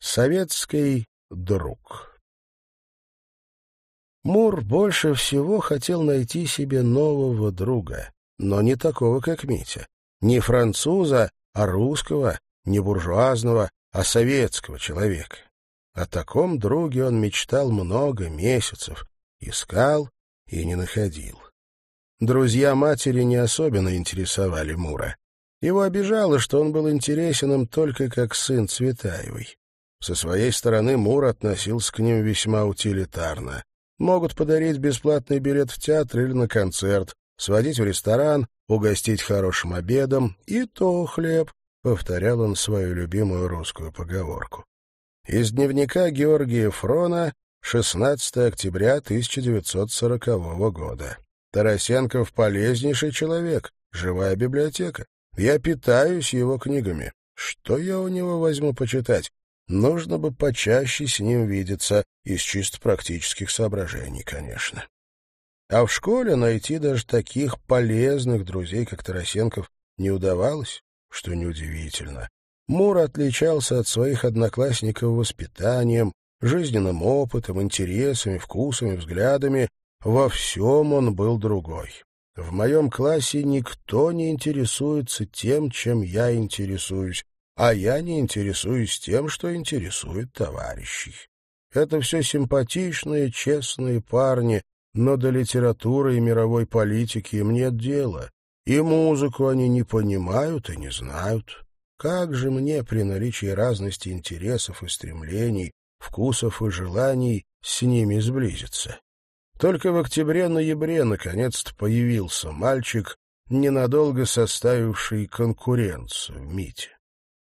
Советский друг. Мур больше всего хотел найти себе нового друга, но не такого, как Митя. Не француза, а русского, не буржуазного, а советского человека. О таком друге он мечтал много месяцев, искал и не находил. Друзья матери не особенно интересовали Мура. Его обижало, что он был интересен им только как сын Цветаевой. Со своей стороны Мур относился к ним весьма утилитарно. Могут подарить бесплатный билет в театр или на концерт, сводить в ресторан, угостить хорошим обедом, и то хлеб, — повторял он свою любимую русскую поговорку. Из дневника Георгия Фрона 16 октября 1940 года. Тарасенков полезнейший человек, живая библиотека. Я питаюсь его книгами. Что я у него возьму почитать? Нужно бы почаще с ним видеться, из чисто практических соображений, конечно. А в школе найти даже таких полезных друзей, как Тарасенков, не удавалось, что неудивительно. Мур отличался от своих одноклассников воспитанием, жизненным опытом, интересами, вкусами, взглядами. Во всем он был другой. В моем классе никто не интересуется тем, чем я интересуюсь, а я не интересуюсь тем, что интересует товарищей. Это все симпатичные, честные парни, но до литературы и мировой политики им нет дела, и музыку они не понимают и не знают. Как же мне при наличии разности интересов и стремлений, вкусов и желаний с ними сблизиться? Только в октябре-ноябре наконец-то появился мальчик, ненадолго составивший конкуренцию Мите.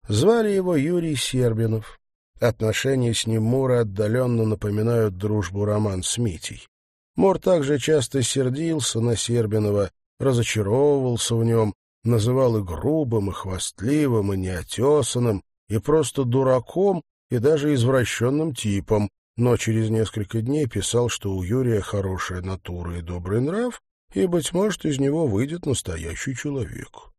Звали его Юрий Сербинов. Отношения с ним Мура отдаленно напоминают дружбу роман с Митей. Мур также часто сердился на Сербинова, разочаровывался в нем, называл и грубым, и хвастливым, и неотесанным, и просто дураком, и даже извращенным типом, но через несколько дней писал, что у Юрия хорошая натура и добрый нрав, и, быть может, из него выйдет настоящий человек.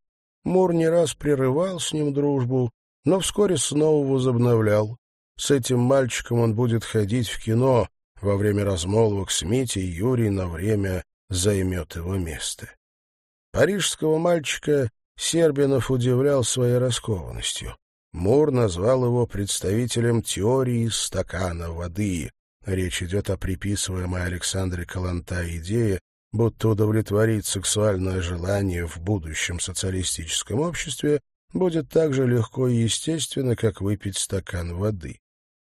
Мур не раз прерывал с ним дружбу, но вскоре снова возобновлял. С этим мальчиком он будет ходить в кино, во время размолвок с Митей Юрий на время займет его место. Парижского мальчика Сербинов удивлял своей раскованностью. Мур назвал его представителем теории стакана воды. Речь идет о приписываемой Александре Каланта идее, будто удовлетворить сексуальное желание в будущем социалистическом обществе будет так же легко и естественно, как выпить стакан воды.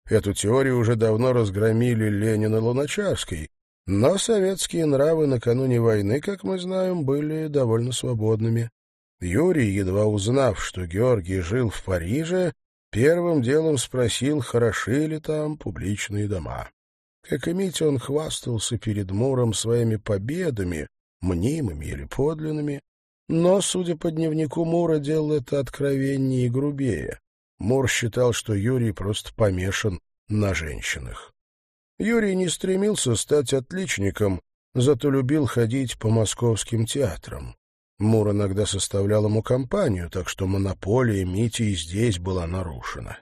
Эту теорию уже давно разгромили Ленин и Луначарский, но советские нравы накануне войны, как мы знаем, были довольно свободными. Юрий, едва узнав, что Георгий жил в Париже, первым делом спросил, хороши ли там публичные дома. Как и Митя, он хвастался перед Муром своими победами, мнимыми или подлинными, но, судя по дневнику Мура, делал это откровеннее и грубее. Мур считал, что Юрий просто помешан на женщинах. Юрий не стремился стать отличником, зато любил ходить по московским театрам. Мур иногда составлял ему компанию, так что монополия Мити и здесь была нарушена.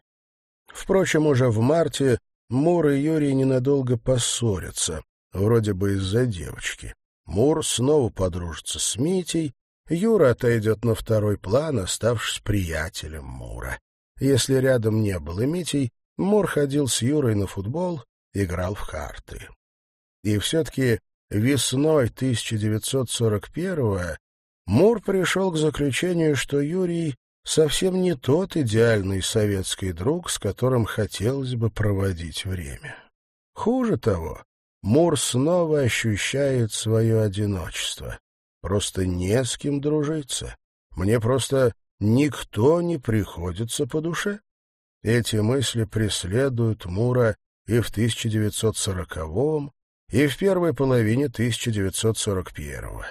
Впрочем, уже в марте Мур и Юрий ненадолго поссорятся, вроде бы из-за девочки. Мур снова подружится с Митей, Юра отойдет на второй план, оставшись приятелем Мура. Если рядом не было Митей, Мур ходил с Юрой на футбол, играл в карты. И все-таки весной 1941-го Мур пришел к заключению, что Юрий совсем не тот идеальный советский друг, с которым хотелось бы проводить время. Хуже того, Мур снова ощущает свое одиночество. Просто не с кем дружиться. Мне просто никто не приходится по душе. Эти мысли преследуют Мура и в 1940-м, и в первой половине 1941-го.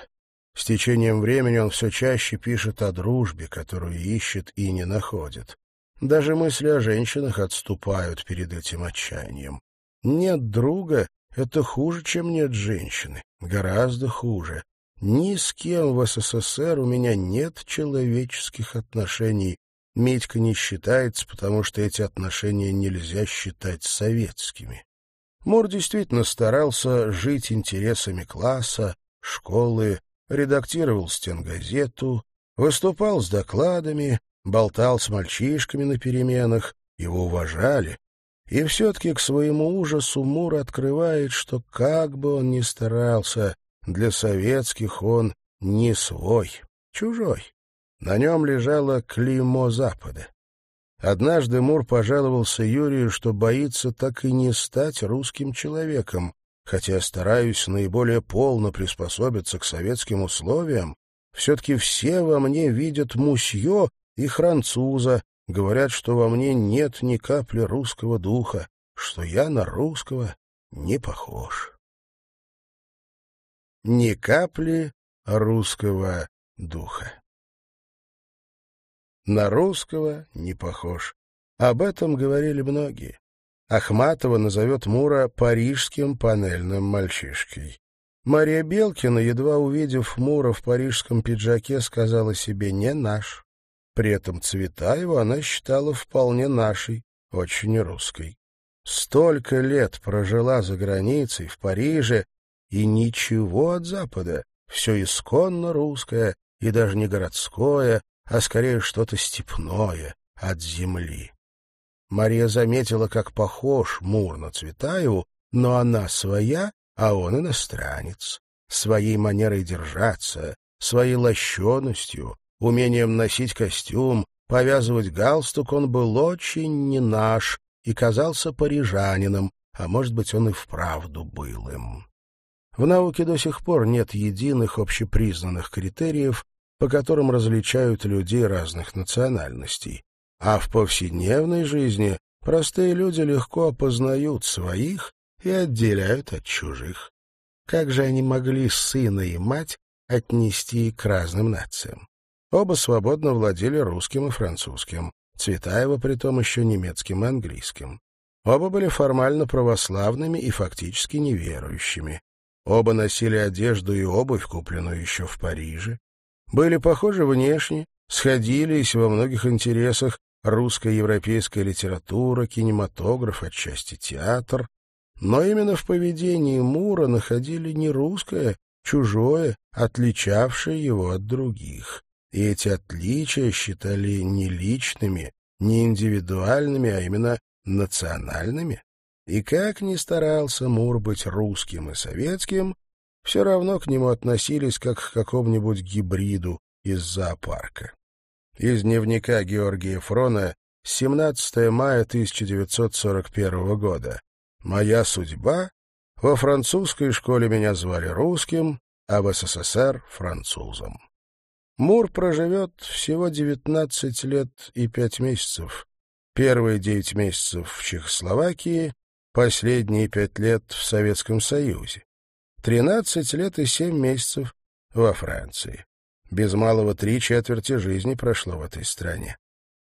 С течением времени он все чаще пишет о дружбе, которую ищет и не находит. Даже мысли о женщинах отступают перед этим отчаянием. Нет друга — это хуже, чем нет женщины. Гораздо хуже. Ни с кем в СССР у меня нет человеческих отношений, Митька не считается, потому что эти отношения нельзя считать советскими. Мур действительно старался жить интересами класса, школы, редактировал стенгазету, выступал с докладами, болтал с мальчишками на переменах, его уважали. И все-таки к своему ужасу Мур открывает, что как бы он ни старался, для советских он не свой, чужой. На нем лежало клеймо Запада. Однажды Мур пожаловался Юрию, что боится так и не стать русским человеком, хотя стараюсь наиболее полно приспособиться к советским условиям, все-таки все во мне видят мусье и француза, говорят, что во мне нет ни капли русского духа, что я на русского не похож. Ни капли русского духа. На русского не похож. Об этом говорили многие. Ахматова назовет Мура парижским панельным мальчишкой. Мария Белкина, едва увидев Мура в парижском пиджаке, сказала себе «не наш». При этом цвета его она считала вполне нашей, очень русской. Столько лет прожила за границей, в Париже, и ничего от Запада, все исконно русское, и даже не городское, а скорее что-то степное, от земли. Мария заметила, как похож Мур на Цветаеву, но она своя, а он иностранец. Своей манерой держаться, своей лощеностью, умением носить костюм, повязывать галстук он был очень не наш и казался парижанином, а может быть, он и вправду был им. В науке до сих пор нет единых общепризнанных критериев, по которым различают людей разных национальностей. А в повседневной жизни простые люди легко опознают своих и отделяют от чужих. Как же они могли сына и мать отнести к разным нациям? Оба свободно владели русским и французским, Цветаева притом еще немецким и английским. Оба были формально православными и фактически неверующими. Оба носили одежду и обувь, купленную еще в Париже. Были похожи внешне, сходились во многих интересах, русская европейская литература, кинематограф, отчасти театр. Но именно в поведении Мура находили не русское, чужое, отличавшее его от других. И эти отличия считали не личными, не индивидуальными, а именно национальными. И как ни старался Мур быть русским и советским, все равно к нему относились как к какому-нибудь гибриду из зоопарка. Из дневника Георгия Фрона 17 мая 1941 года. «Моя судьба. Во французской школе меня звали русским, а в СССР — французом». Мур проживет всего 19 лет и 5 месяцев. Первые 9 месяцев в Чехословакии, последние 5 лет в Советском Союзе. 13 лет и 7 месяцев во Франции. Без малого три четверти жизни прошло в этой стране.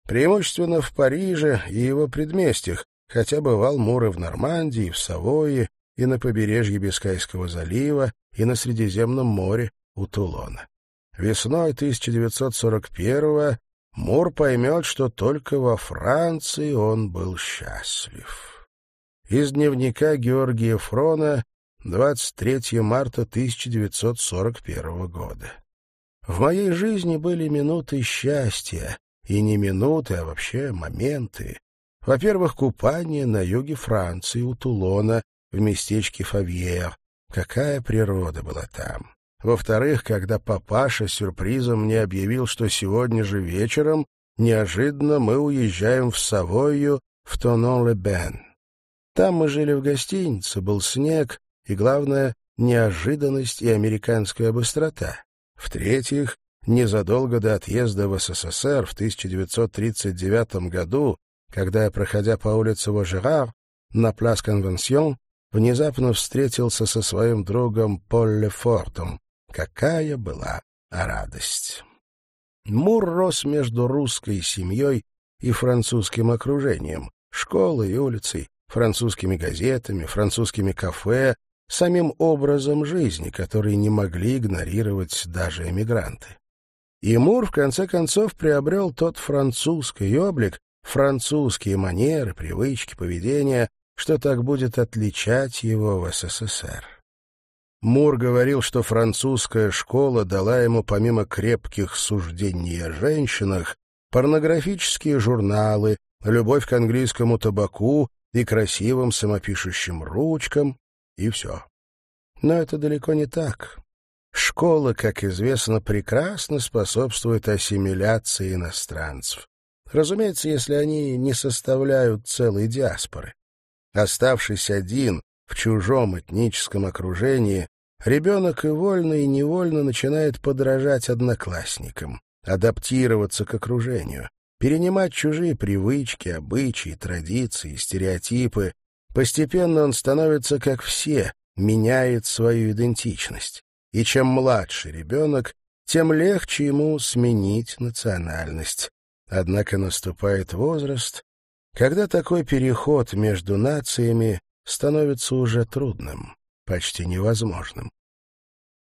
Преимущественно в Париже и его предместьях, хотя бывал Мур и в Нормандии, и в Савойе, и на побережье Бискайского залива, и на Средиземном море у Тулона. Весной 1941-го Мур поймет, что только во Франции он был счастлив. Из дневника Георгия Фрона 23 марта 1941 года. В моей жизни были минуты счастья, и не минуты, а вообще моменты. Во-первых, купание на юге Франции у Тулона в местечке Фавьер. Какая природа была там. Во-вторых, когда папаша сюрпризом мне объявил, что сегодня же вечером неожиданно мы уезжаем в Савойю, в Тонон-ле-Бен. Там мы жили в гостинице, был снег, и, главное, неожиданность и американская быстрота. В-третьих, незадолго до отъезда в СССР в 1939 году, когда я, проходя по улице Вожерар, на Плас Конвенсион, внезапно встретился со своим другом Полле Фортом. Какая была радость! Мур рос между русской семьей и французским окружением, школой и улицей, французскими газетами, французскими кафе, самим образом жизни, который не могли игнорировать даже эмигранты. И Мур, в конце концов, приобрел тот французский облик, французские манеры, привычки, поведения, что так будет отличать его в СССР. Мур говорил, что французская школа дала ему помимо крепких суждений о женщинах порнографические журналы, любовь к английскому табаку и красивым самопишущим ручкам, и все. Но это далеко не так. Школа, как известно, прекрасно способствует ассимиляции иностранцев. Разумеется, если они не составляют целой диаспоры. Оставшись один в чужом этническом окружении, ребенок и вольно, и невольно начинает подражать одноклассникам, адаптироваться к окружению, перенимать чужие привычки, обычаи, традиции, стереотипы. Постепенно он становится как все, меняет свою идентичность. И чем младше ребенок, тем легче ему сменить национальность. Однако наступает возраст, когда такой переход между нациями становится уже трудным, почти невозможным.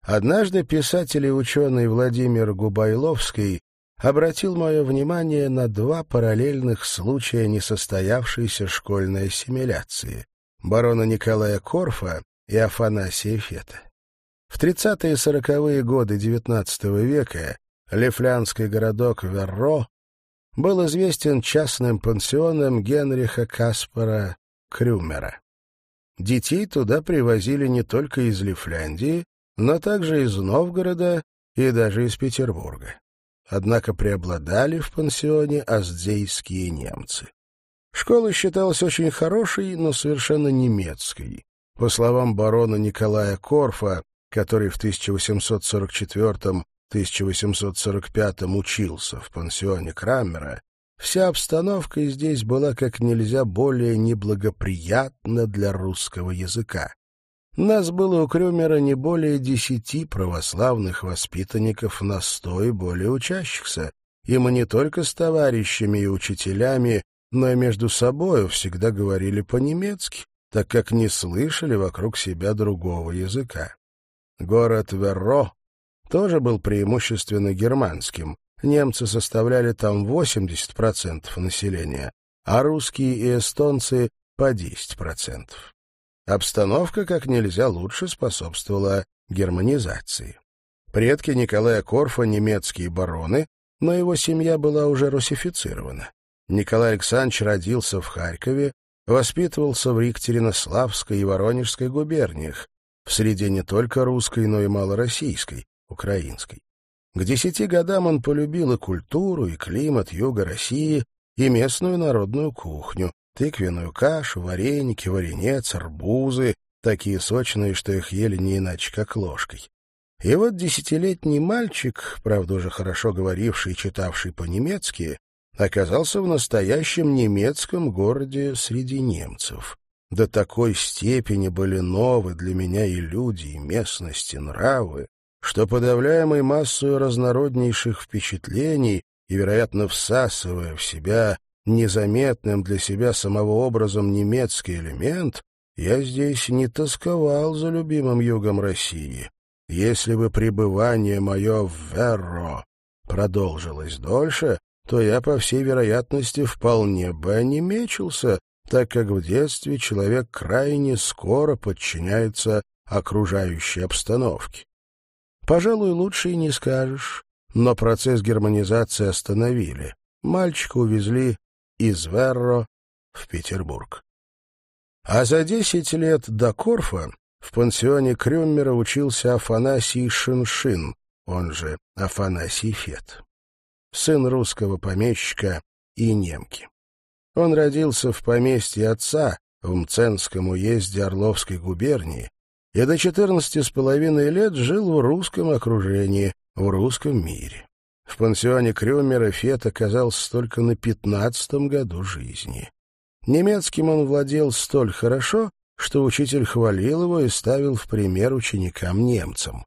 Однажды писатель и ученый Владимир Губайловский обратил мое внимание на два параллельных случая несостоявшейся школьной ассимиляции — барона Николая Корфа и Афанасия Фета. В 30-е и 40-е годы XIX века лифлянский городок Верро был известен частным пансионом Генриха Каспара Крюмера. Детей туда привозили не только из Лифляндии, но также из Новгорода и даже из Петербурга. Однако преобладали в пансионе аздзейские немцы. Школа считалась очень хорошей, но совершенно немецкой. По словам барона Николая Корфа, который в 1844-1845 учился в пансионе Крамера, вся обстановка здесь была как нельзя более неблагоприятна для русского языка. Нас было у Крюмера не более десяти православных воспитанников на сто и более учащихся, и мы не только с товарищами и учителями, но и между собою всегда говорили по-немецки, так как не слышали вокруг себя другого языка. Город Верро тоже был преимущественно германским, немцы составляли там 80% населения, а русские и эстонцы — по 10%. Обстановка как нельзя лучше способствовала германизации. Предки Николая Корфа — немецкие бароны, но его семья была уже русифицирована. Николай Александрович родился в Харькове, воспитывался в Екатеринославской и Воронежской губерниях, в среде не только русской, но и малороссийской, украинской. К десяти годам он полюбил и культуру, и климат юга России, и местную народную кухню, тыквенную кашу, вареники, варенец, арбузы, такие сочные, что их ели не иначе, как ложкой. И вот десятилетний мальчик, правда уже хорошо говоривший и читавший по-немецки, оказался в настоящем немецком городе среди немцев. До такой степени были новы для меня и люди, и местности, нравы, что, подавляемый массою разнороднейших впечатлений и, вероятно, всасывая в себя незаметным для себя самого образом немецкий элемент, я здесь не тосковал за любимым югом России. Если бы пребывание мое в Верро продолжилось дольше, то я, по всей вероятности, вполне бы онемечился, так как в детстве человек крайне скоро подчиняется окружающей обстановке. Пожалуй, лучше и не скажешь, но процесс германизации остановили. Мальчика увезли из Верро в Петербург. А за десять лет до Корфа в пансионе Крюммера учился Афанасий Шиншин, он же Афанасий Фет, сын русского помещика и немки. Он родился в поместье отца в Мценском уезде Орловской губернии и до четырнадцати с половиной лет жил в русском окружении, в русском мире. В пансионе Крюмера Фет оказался только на пятнадцатом году жизни. Немецким он владел столь хорошо, что учитель хвалил его и ставил в пример ученикам-немцам.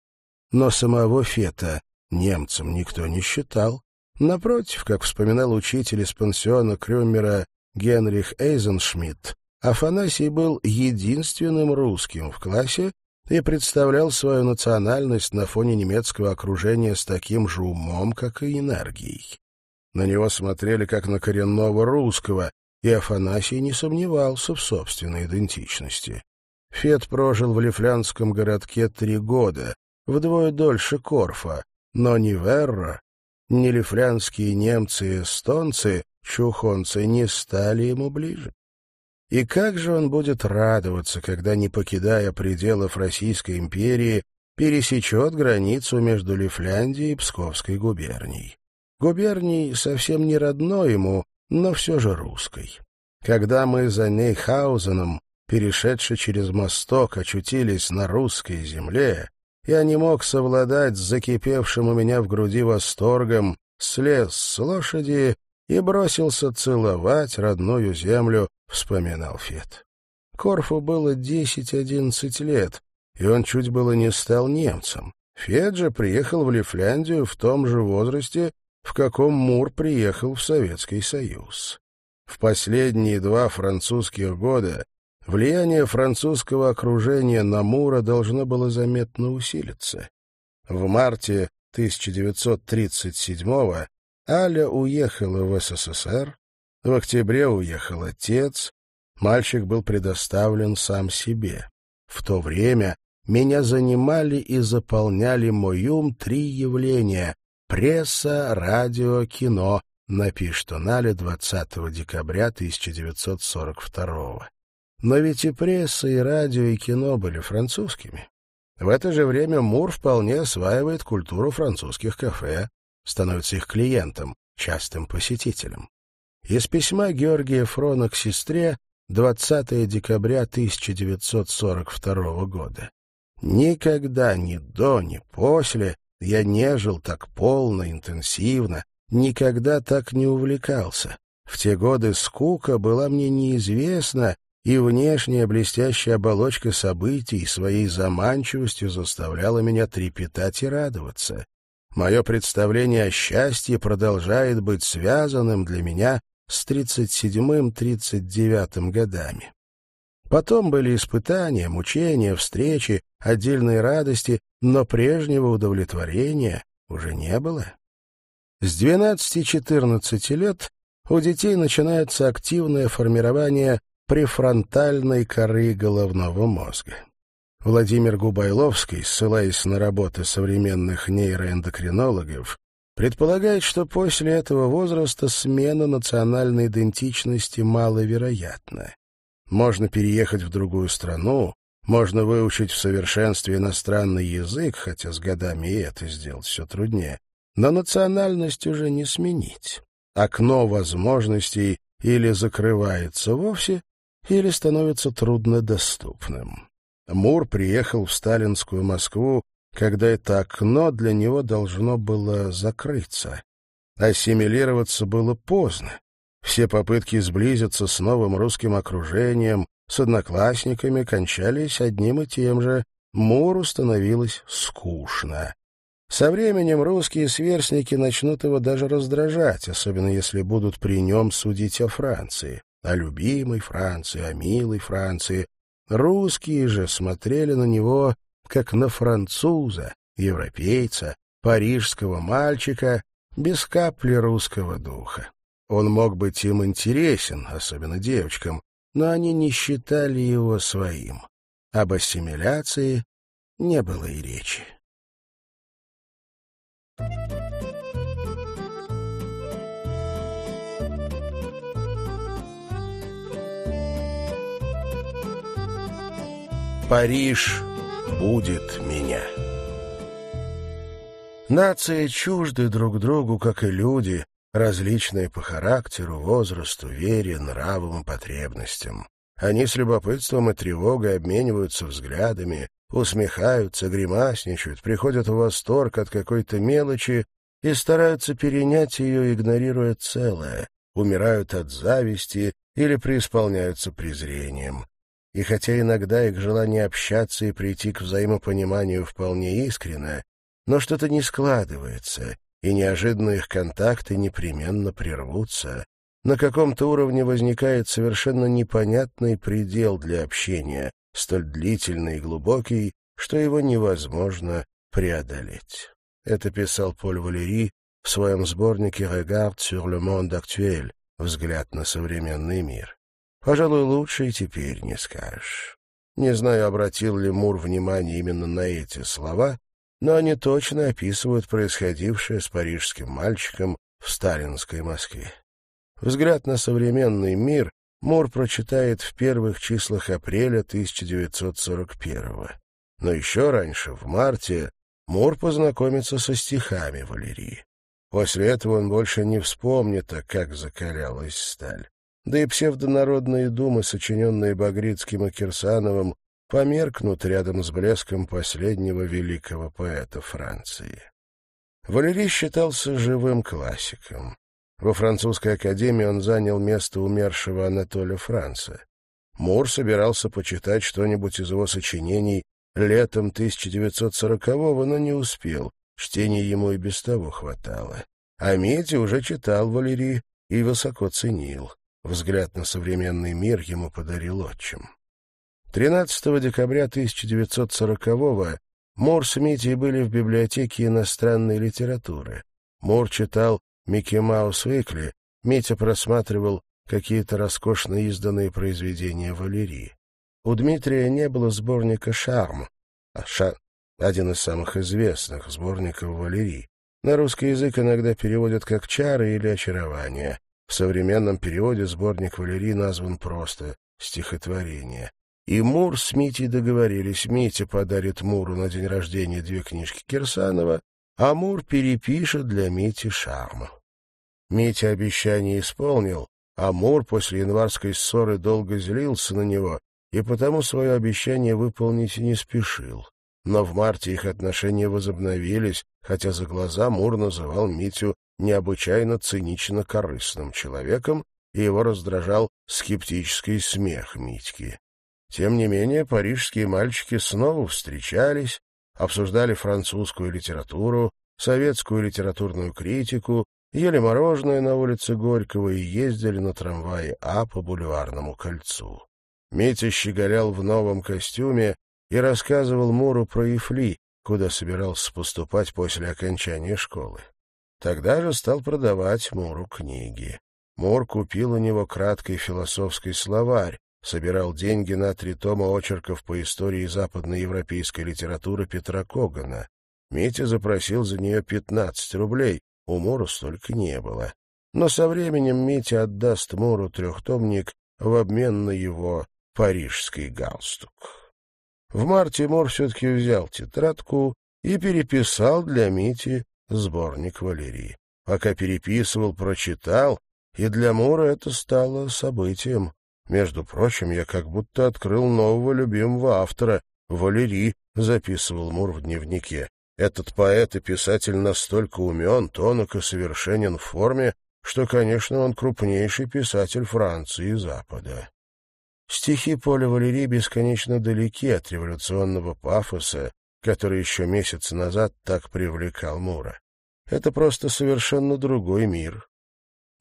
Но самого Фета немцем никто не считал. Напротив, как вспоминал учитель из пансиона Крюмера Генрих Эйзеншмидт, Афанасий был единственным русским в классе, и представлял свою национальность на фоне немецкого окружения с таким же умом, как и энергией. На него смотрели как на коренного русского, и Афанасий не сомневался в собственной идентичности. Фет прожил в лифлянском городке три года, вдвое дольше Корфа, но ни Верра, ни лифлянские немцы и эстонцы, чухонцы, не стали ему ближе. И как же он будет радоваться, когда, не покидая пределов Российской империи, пересечет границу между Лифляндией и Псковской губернией. Губерний совсем не родной ему, но все же русской. Когда мы за Нейхаузеном, перешедши через мосток, очутились на русской земле, я не мог совладать с закипевшим у меня в груди восторгом, слез с лошади и бросился целовать родную землю, вспоминал Фет. Корфу было десять-одиннадцать лет, и он чуть было не стал немцем. Фет же приехал в Лифляндию в том же возрасте, в каком Мур приехал в Советский Союз. В последние два французских года влияние французского окружения на Мура должно было заметно усилиться. В марте 1937-го Аля уехала в СССР, в октябре уехал отец, мальчик был предоставлен сам себе. В то время меня занимали и заполняли мой ум три явления — пресса, радио, кино, напишет он Аля 20 декабря 1942 Но ведь и пресса, и радио, и кино были французскими. В это же время Мур вполне осваивает культуру французских кафе, становится их клиентом, частым посетителем. Из письма Георгия Фрона к сестре 20 декабря 1942 года. Никогда ни до, ни после я не жил так полно, интенсивно, никогда так не увлекался. В те годы скука была мне неизвестна, и внешняя блестящая оболочка событий своей заманчивостью заставляла меня трепетать и радоваться. Мое представление о счастье продолжает быть связанным для меня с 37-39 годами. Потом были испытания, мучения, встречи, отдельные радости, но прежнего удовлетворения уже не было. С 12-14 лет у детей начинается активное формирование префронтальной коры головного мозга. Владимир Губайловский, ссылаясь на работы современных нейроэндокринологов, предполагает, что после этого возраста смена национальной идентичности маловероятна. Можно переехать в другую страну, можно выучить в совершенстве иностранный язык, хотя с годами и это сделать все труднее, но национальность уже не сменить. Окно возможностей или закрывается вовсе, или становится труднодоступным. Мур приехал в сталинскую Москву, когда это окно для него должно было закрыться. Ассимилироваться было поздно. Все попытки сблизиться с новым русским окружением, с одноклассниками кончались одним и тем же. Муру становилось скучно. Со временем русские сверстники начнут его даже раздражать, особенно если будут при нем судить о Франции, о любимой Франции, о милой Франции, Русские же смотрели на него как на француза, европейца, парижского мальчика, без капли русского духа. Он мог быть им интересен, особенно девочкам, но они не считали его своим. Об ассимиляции не было и речи. Париж будет меня. Нации чужды друг другу, как и люди, различные по характеру, возрасту, вере, нравам и потребностям. Они с любопытством и тревогой обмениваются взглядами, усмехаются, гримасничают, приходят в восторг от какой-то мелочи и стараются перенять ее, игнорируя целое, умирают от зависти или преисполняются презрением. И хотя иногда их желание общаться и прийти к взаимопониманию вполне искренно, но что-то не складывается, и неожиданно их контакты непременно прервутся. На каком-то уровне возникает совершенно непонятный предел для общения, столь длительный и глубокий, что его невозможно преодолеть. Это писал Поль Валери в своем сборнике «Regarde sur le monde actuel» «Взгляд на современный мир». Пожалуй, лучше и теперь не скажешь. Не знаю, обратил ли Мур внимание именно на эти слова, но они точно описывают происходившее с парижским мальчиком в сталинской Москве. Взгляд на современный мир Мур прочитает в первых числах апреля 1941 Но еще раньше, в марте, Мур познакомится со стихами Валерии. После этого он больше не вспомнит, как закалялась сталь. Да и псевдонародные думы, сочиненные Багрицким и Кирсановым, померкнут рядом с блеском последнего великого поэта Франции. Валерий считался живым классиком. Во французской академии он занял место умершего Анатолия Франца. Мур собирался почитать что-нибудь из его сочинений летом 1940-го, но не успел. Чтения ему и без того хватало. А Митя уже читал Валерий и высоко ценил. Взгляд на современный мир ему подарил отчим. 13 декабря 1940-го Мур с Митей были в библиотеке иностранной литературы. Мур читал Микки Маус Уикли, Митя просматривал какие-то роскошно изданные произведения Валерии. У Дмитрия не было сборника «Шарм», а ша... один из самых известных сборников Валерии. На русский язык иногда переводят как «чары» или «очарование». В современном переводе сборник Валерии назван просто «стихотворение». И Мур с Митей договорились. Митя подарит Муру на день рождения две книжки Кирсанова, а Мур перепишет для Мити шарм. Митя обещание исполнил, а Мур после январской ссоры долго злился на него и потому свое обещание выполнить не спешил. Но в марте их отношения возобновились, хотя за глаза Мур называл Митю необычайно цинично корыстным человеком, и его раздражал скептический смех Митьки. Тем не менее, парижские мальчики снова встречались, обсуждали французскую литературу, советскую литературную критику, ели мороженое на улице Горького и ездили на трамвае А по бульварному кольцу. Митя щеголял в новом костюме и рассказывал Муру про Ифли, куда собирался поступать после окончания школы. Тогда же стал продавать Муру книги. Мур купил у него краткий философский словарь, собирал деньги на три тома очерков по истории западноевропейской литературы Петра Когана. Митя запросил за нее 15 рублей, у Муру столько не было. Но со временем Митя отдаст Муру трехтомник в обмен на его парижский галстук. В марте Мур все-таки взял тетрадку и переписал для Мити сборник Валерии. Пока переписывал, прочитал, и для Мура это стало событием. Между прочим, я как будто открыл нового любимого автора. Валерий записывал Мур в дневнике. Этот поэт и писатель настолько умен, тонок и совершенен в форме, что, конечно, он крупнейший писатель Франции и Запада. Стихи Поля Валерии бесконечно далеки от революционного пафоса, который еще месяц назад так привлекал Мура. Это просто совершенно другой мир,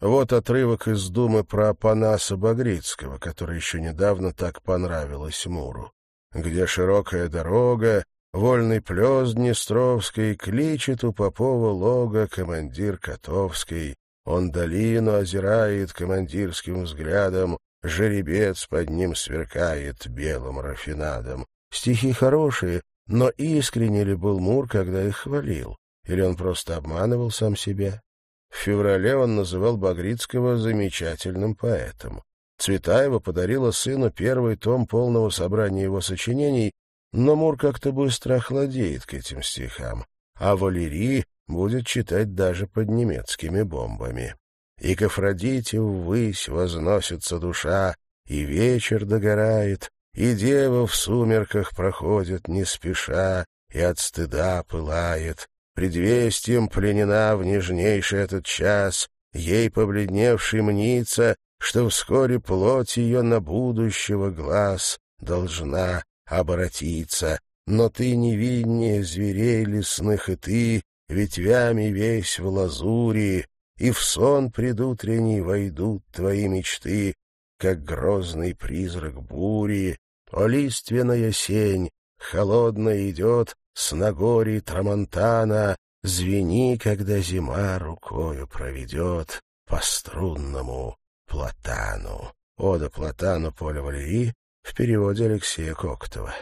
вот отрывок из думы про Апанаса Багрицкого, который еще недавно так понравилось Муру. Где широкая дорога, вольный плес Днестровский, кличет у Попова лога командир Котовский. Он долину озирает командирским взглядом, жеребец под ним сверкает белым рафинадом. Стихи хорошие, но искренне ли был Мур, когда их хвалил? Или он просто обманывал сам себя? В феврале он называл Багрицкого замечательным поэтом. Цветаева подарила сыну первый том полного собрания его сочинений, но Мур как-то быстро охладеет к этим стихам, а Валерий будет читать даже под немецкими бомбами. «И к Афродите ввысь возносится душа, и вечер догорает, и дева в сумерках проходит не спеша, и от стыда пылает, Предвестием пленена в нежнейший этот час, ей побледневший мнится, что вскоре плоть ее на будущего глаз должна обратиться. Но ты невиннее зверей лесных, и ты ветвями весь в лазури, и в сон предутренний войдут твои мечты, как грозный призрак бури. О, лиственная сень, холодно идет с Нагори Трамонтана, звени, когда зима рукою проведет по струнному платану. Ода платану Поля Валерии в переводе Алексея Коктова.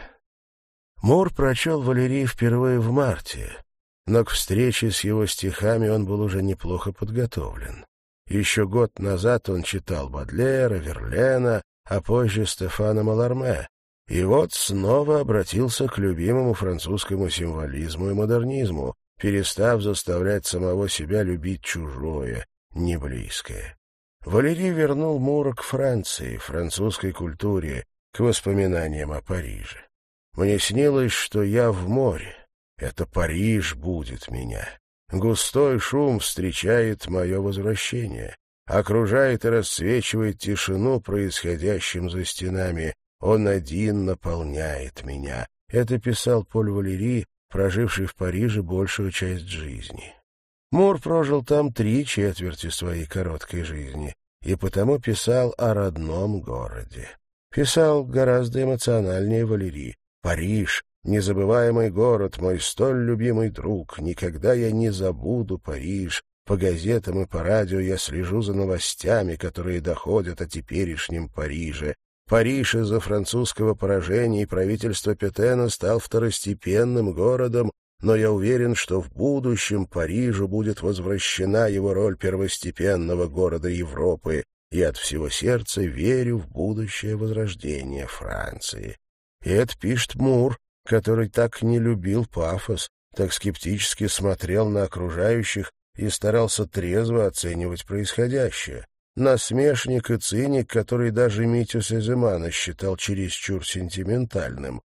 Мур прочел Валерий впервые в марте, но к встрече с его стихами он был уже неплохо подготовлен. Еще год назад он читал Бадлера, Верлена, а позже Стефана Маларме, и вот снова обратился к любимому французскому символизму и модернизму, перестав заставлять самого себя любить чужое, неблизкое. Валерий вернул Мура к Франции, французской культуре, к воспоминаниям о Париже. Мне снилось, что я в море. Это Париж будет меня. Густой шум встречает мое возвращение, окружает и рассвечивает тишину, происходящим за стенами. Он один наполняет меня. Это писал Поль Валери, проживший в Париже большую часть жизни. Мур прожил там три четверти своей короткой жизни и потому писал о родном городе. Писал гораздо эмоциональнее Валерий. «Париж, незабываемый город, мой столь любимый друг, никогда я не забуду Париж. По газетам и по радио я слежу за новостями, которые доходят о теперешнем Париже. Париж из-за французского поражения и правительства Петена стал второстепенным городом, но я уверен, что в будущем Парижу будет возвращена его роль первостепенного города Европы и от всего сердца верю в будущее возрождение Франции. И это пишет Мур, который так не любил пафос, так скептически смотрел на окружающих и старался трезво оценивать происходящее. Насмешник и циник, который даже Митю Сеземана считал чересчур сентиментальным.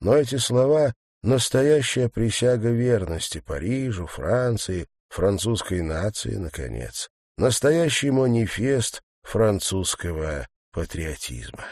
Но эти слова — настоящая присяга верности Парижу, Франции, французской нации, наконец. Настоящий манифест французского патриотизма.